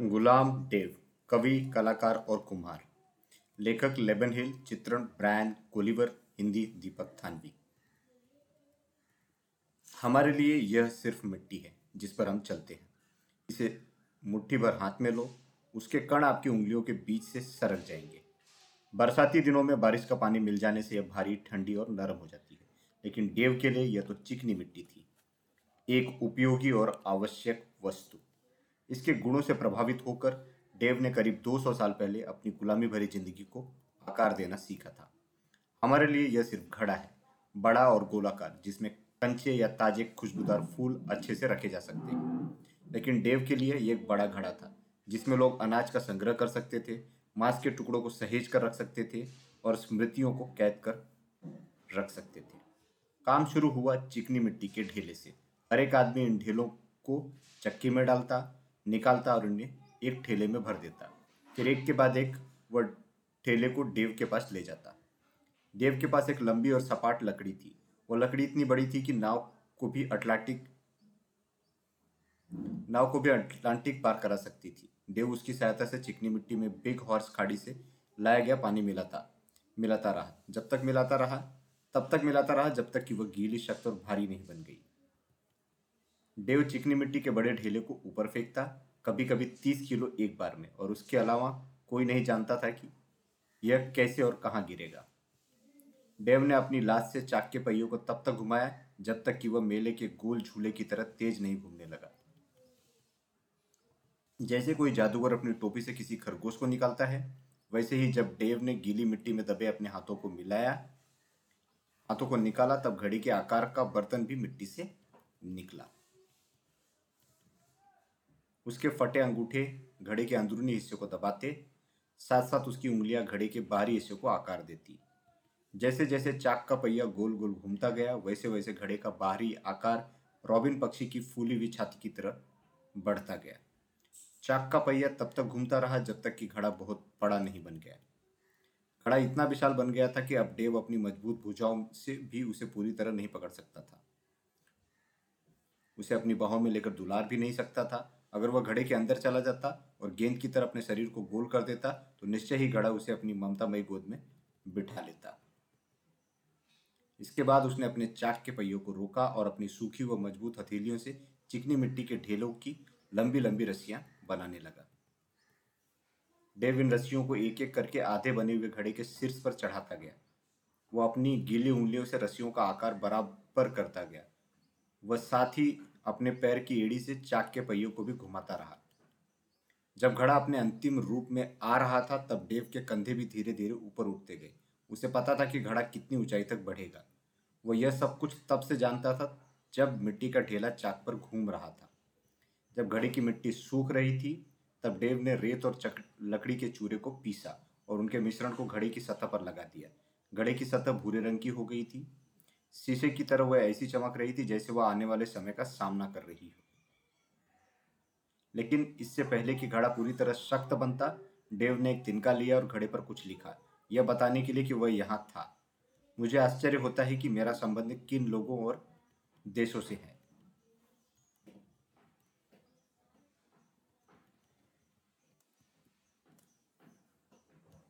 गुलाम Dave कवि, कलाकार और कुम्हार लेखक लेबन हिल, चित्रण ब्रायन कोलिवर, हिंदी दीपक थानवी। हमारे लिए यह सिर्फ़ मिट्टी है, जिस पर हम चलते हैं। इसे मुट्ठी भर हाथ में लो, उसके कण आपकी उंगलियों के बीच से सरक जाएँगे। बरसाती दिनों में बारिश का पानी मिल जाने से यह भारी, ठंडी और नरम हो जाती है। लेकिन डेव के लिए यह तो चिकनी मिट्टी थी, एक उपयोगी और आवश्यक वस्तु। इसके गुणों से प्रभावित होकर डेव ने करीब 200 साल पहले अपनी गुलामी भरी ज़िंदगी को आकार देना सीखा था। हमारे लिए यह सिर्फ़ घड़ा है, बड़ा और गोलाकार, जिसमें कंचे या ताजे खुशबूदार फूल अच्छे से रखे जा सकते हैं। लेकिन डेव के लिए एक बड़ा घड़ा था, जिसमें लोग अनाज का संग्रह कर सकते थे, मांस के टुकड़ों को सहेज कर रख सकते थे और स्मृतियों को कैद कर रख सकते थे। काम शुरू हुआ चिकनी मिट्टी के ढेले से। हर एक आदमी इन ढेलों को चक्की में डालता निकालता और उन्हें एक ठेले में भर देता। फिर एक के बाद एक वह ठेले को देव के पास ले जाता। देव के पास एक लंबी और सपाट लकड़ी थी। वो लकड़ी इतनी बड़ी थी कि नाव को भी अटलांटिक, नाव को भी अटलांटिक पार करा सकती थी। देव उसकी सहायता से चिकनी मिट्टी में बिग हॉर्स खाड़ी से लाया गया पानी मिलाता मिलाता रहा। जब तक मिलाता रहा, तब तक मिलाता रहा, जब तक कि वह गीली शक्त और भारी नहीं बन गई। देव चिकनी मिट्टी के बड़े ढेले को ऊपर फेंकता कभी कभी तीस किलो एक बार में, और उसके अलावा कोई नहीं जानता था कि यह कैसे और कहाँ गिरेगा। देव ने अपनी लाश से चाक के पहियों को तब तक घुमाया, जब तक कि वह मेले के गोल झूले की तरह तेज नहीं घूमने लगा। जैसे कोई जादूगर अपनी टोपी से किसी खरगोश को निकालता है, वैसे ही जब डेव ने गीली मिट्टी में दबे अपने हाथों को मिलाया, हाथों को निकाला, तब घड़ी के आकार का बर्तन भी मिट्टी से निकला। उसके फटे अंगूठे घड़े के अंदरूनी हिस्से को दबाते साथ साथ उसकी उंगलियाँ घड़े के बाहरी हिस्से को आकार देती। जैसे जैसे चाक का पहिया गोल गोल घूमता गया वैसे वैसे घड़े का बाहरी आकार रॉबिन पक्षी की फूली हुई छाती की तरह बढ़ता गया। चाक का पहिया तब तक घूमता रहा जब तक कि घड़ा बहुत बड़ा नहीं बन गया। घड़ा इतना विशाल बन गया था कि अब डेव अपनी मज़बूत भुजाओं से भी उसे पूरी तरह नहीं पकड़ सकता था। उसे अपनी बाहों में लेकर दुलार भी नहीं सकता था। अगर वह घड़े के अंदर चला जाता और गेंद की तरह अपने शरीर को गोल कर देता तो निश्चय ही घड़ा उसे अपनी ममतामयी गोद में बिठा लेता। इसके बाद उसने अपने चाक के पहियों को रोका और अपनी सूखी व मज़बूत हथेलियों से चिकनी मिट्टी के ढेलों की लंबी लंबी रस्सियाँ बनाने लगा। डेव इन रस्सियों को एक एक करके आधे बने हुए घड़े के शीर्ष पर चढ़ाता गया। वह अपनी गीली उंगलियों से रस्सियों का आकार बराबर करता गया। वह साथ ही अपने पैर की एड़ी से चाक के पहियों को भी घुमाता रहा। जब घड़ा अपने अंतिम रूप में आ रहा था, तब डेव के कंधे भी धीरे धीरे ऊपर उठते गए। उसे पता था कि घड़ा कितनी ऊंचाई तक बढ़ेगा। वह यह सब कुछ तब से जानता था, जब मिट्टी का ढेला चाक पर घूम रहा था। जब घड़े की मिट्टी सूख रही थी, तब डेव ने रेत और चक, लकड़ी के चूरे को पीसा और उनके मिश्रण को घड़े की सतह पर लगा दिया। घड़े की सतह भूरे रंग की हो गई थी। शीशे की तरह वह ऐसी चमक रही थी जैसे वह आने वाले समय का सामना कर रही हो। लेकिन इससे पहले कि घड़ा पूरी तरह सख्त बनता, डेव ने एक तिनका लिया और घड़े पर कुछ लिखा। यह बताने के लिए कि वह यहाँ था। मुझे आश्चर्य होता है कि मेरा संबंध किन लोगों और देशों से है।